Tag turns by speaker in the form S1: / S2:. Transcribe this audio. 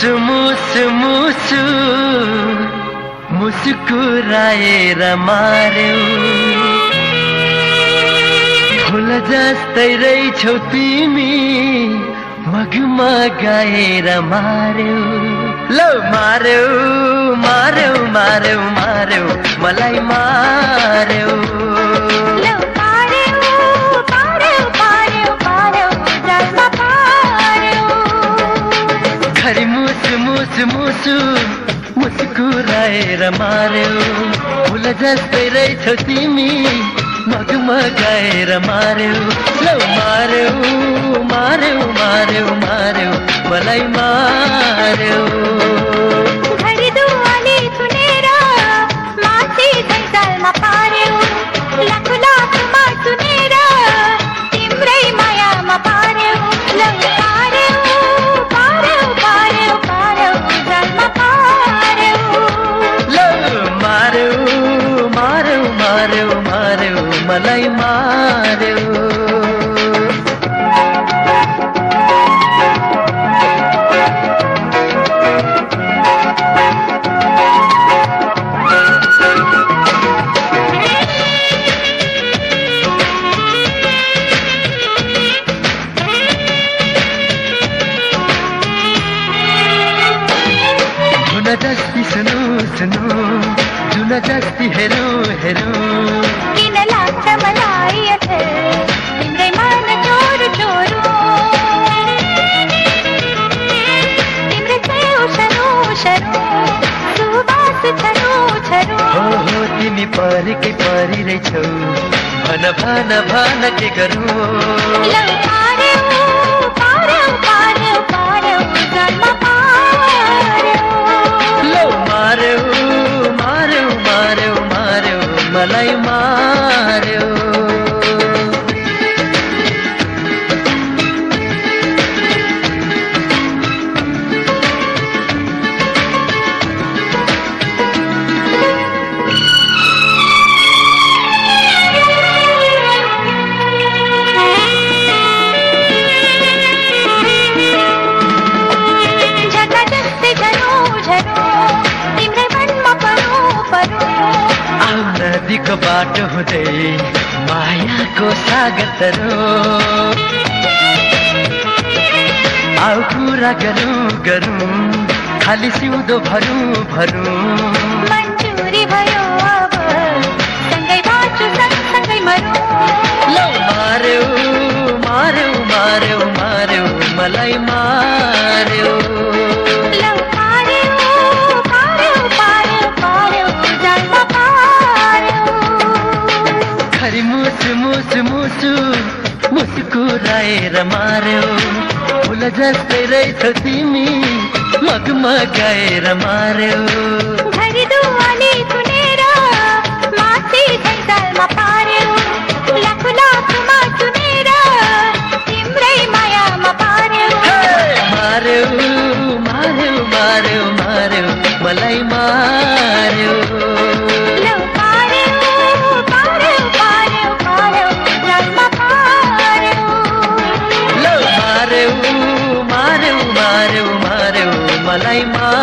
S1: मुसु मुसु मुसु मुस्कुराएर मार्यौ। फुल जस्तै रहेछौ तिमी मगमा गाएर मार्यौ। लौ मार्यौ मार्यौ मार्यौ मार्यौ मलाई मार्यौ। खरी मुसु मुसु मुसु मुस्कुराएर मार्यौ। फुल जस्तै रहेछौ तिमी मगमगाएर मार्यौ। लौ मार्यौ मार्यौ मार्यौ मार्यौ मलाई मार्यौ। मलाई मार्यौ जुन जस्ती सुनु सुनु जुन जस्ती हेरौ हेरौ
S2: किन लाग्छ मलाई अथर तिम्रै मन चोरो चोरो तिम्रै छेउ सरो सरो सुवास छरो छरो
S1: हो हो तिमी परिकै परि रहेछौ भन भन भन के गरौँ
S2: लौ पार्यौ पार्यौ पार्यौ
S1: नदीको बाटो हुँदै मायाको सागर तरो आउ कुरा गरौँ गरौँ खाली सिउँदो भरौँ भरौँ
S2: मन्जुरी भयो अब सँगै बाँचु सँगसँगै मरौँ
S1: लौ मार्यौ मार्यौ मार्यौ मार्यौ मलाई मार्यौ मुस्कुराएर मार्यो फुल जस्तै रहेछ तिमी मगमा मार्यो
S2: मार्यो मार्यो मार्यो मार्यो मलाई मार्यो। మా